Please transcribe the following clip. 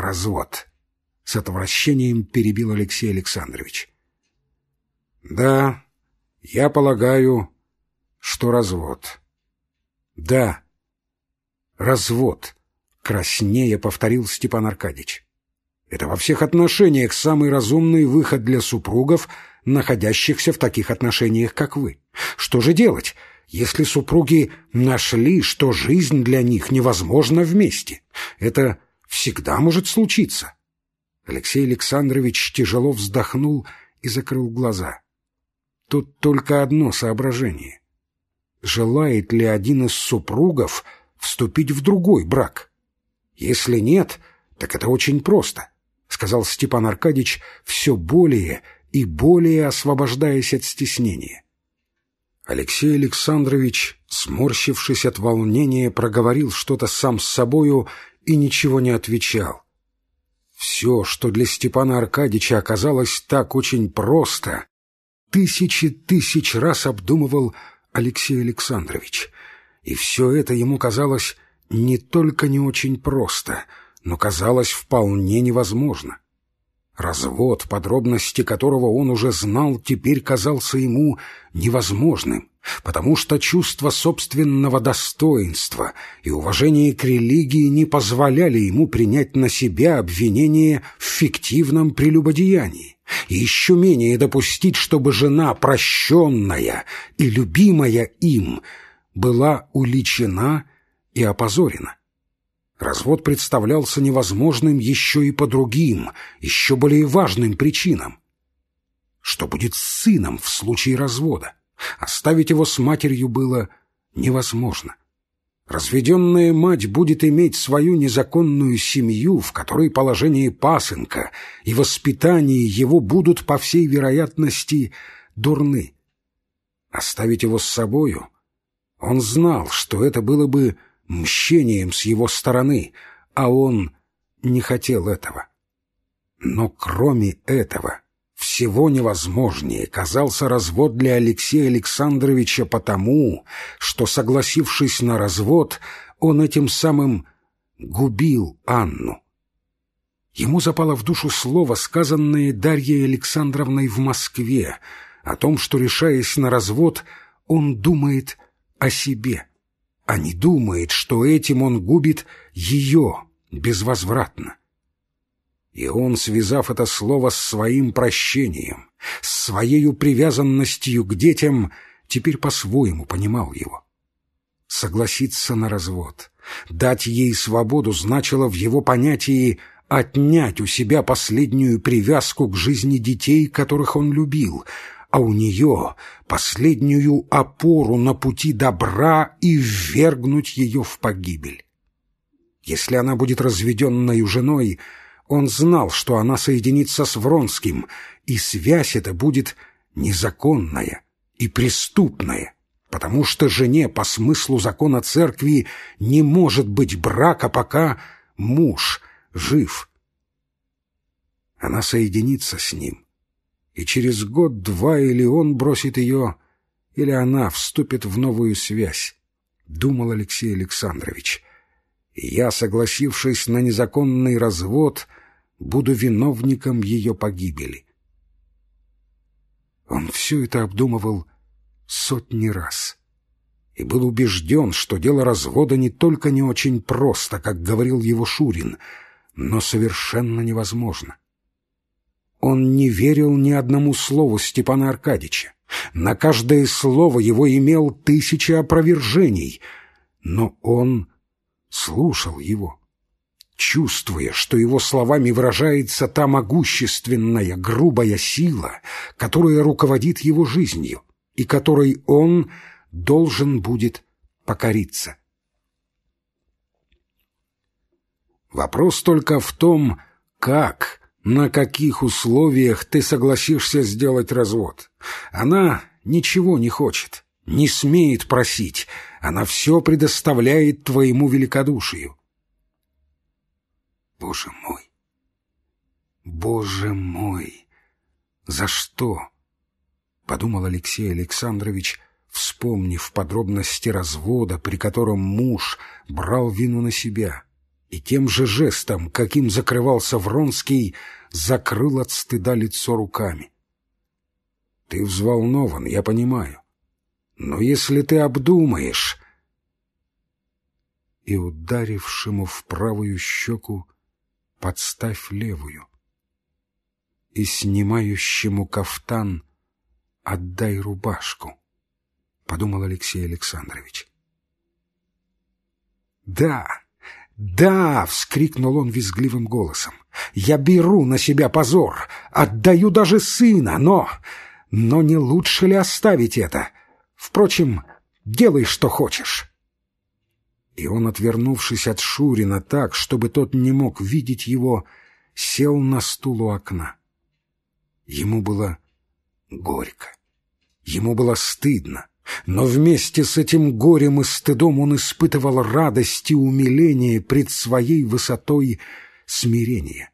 развод. С отвращением перебил Алексей Александрович. Да, я полагаю, что развод. Да, развод, краснее повторил Степан Аркадьевич. Это во всех отношениях самый разумный выход для супругов, находящихся в таких отношениях, как вы. Что же делать, если супруги нашли, что жизнь для них невозможна вместе? Это всегда может случиться. Алексей Александрович тяжело вздохнул и закрыл глаза. Тут только одно соображение. Желает ли один из супругов вступить в другой брак? Если нет, так это очень просто —— сказал Степан Аркадьич, все более и более освобождаясь от стеснения. Алексей Александрович, сморщившись от волнения, проговорил что-то сам с собою и ничего не отвечал. Все, что для Степана Аркадьича оказалось так очень просто, тысячи тысяч раз обдумывал Алексей Александрович. И все это ему казалось не только не очень просто — но казалось вполне невозможно. Развод, подробности которого он уже знал, теперь казался ему невозможным, потому что чувство собственного достоинства и уважение к религии не позволяли ему принять на себя обвинение в фиктивном прелюбодеянии, и еще менее допустить, чтобы жена, прощенная и любимая им, была уличена и опозорена. Развод представлялся невозможным еще и по другим, еще более важным причинам. Что будет с сыном в случае развода? Оставить его с матерью было невозможно. Разведенная мать будет иметь свою незаконную семью, в которой положение пасынка и воспитание его будут, по всей вероятности, дурны. Оставить его с собою? Он знал, что это было бы мщением с его стороны, а он не хотел этого. Но кроме этого, всего невозможнее казался развод для Алексея Александровича потому, что, согласившись на развод, он этим самым губил Анну. Ему запало в душу слово, сказанное Дарьей Александровной в Москве, о том, что, решаясь на развод, он думает о себе а не думает, что этим он губит ее безвозвратно. И он, связав это слово с своим прощением, с своей привязанностью к детям, теперь по-своему понимал его. Согласиться на развод, дать ей свободу значило в его понятии отнять у себя последнюю привязку к жизни детей, которых он любил — а у нее последнюю опору на пути добра и ввергнуть ее в погибель. Если она будет разведенной женой, он знал, что она соединится с Вронским, и связь эта будет незаконная и преступная, потому что жене по смыслу закона церкви не может быть брака, пока муж жив. Она соединится с ним — и через год-два или он бросит ее, или она вступит в новую связь, — думал Алексей Александрович. Я, согласившись на незаконный развод, буду виновником ее погибели. Он все это обдумывал сотни раз и был убежден, что дело развода не только не очень просто, как говорил его Шурин, но совершенно невозможно. Он не верил ни одному слову Степана Аркадьича. На каждое слово его имел тысячи опровержений, но он слушал его, чувствуя, что его словами выражается та могущественная, грубая сила, которая руководит его жизнью и которой он должен будет покориться. Вопрос только в том, как на каких условиях ты согласишься сделать развод. Она ничего не хочет, не смеет просить, она все предоставляет твоему великодушию. Боже мой! Боже мой! За что? Подумал Алексей Александрович, вспомнив подробности развода, при котором муж брал вину на себя и тем же жестом, каким закрывался Вронский, закрыл от стыда лицо руками. «Ты взволнован, я понимаю. Но если ты обдумаешь...» И ударившему в правую щеку подставь левую. И снимающему кафтан отдай рубашку, — подумал Алексей Александрович. «Да, да!» — вскрикнул он визгливым голосом. «Я беру на себя позор, отдаю даже сына, но... Но не лучше ли оставить это? Впрочем, делай, что хочешь». И он, отвернувшись от Шурина так, чтобы тот не мог видеть его, сел на стул у окна. Ему было горько, ему было стыдно, но вместе с этим горем и стыдом он испытывал радость и умиление пред своей высотой смирения.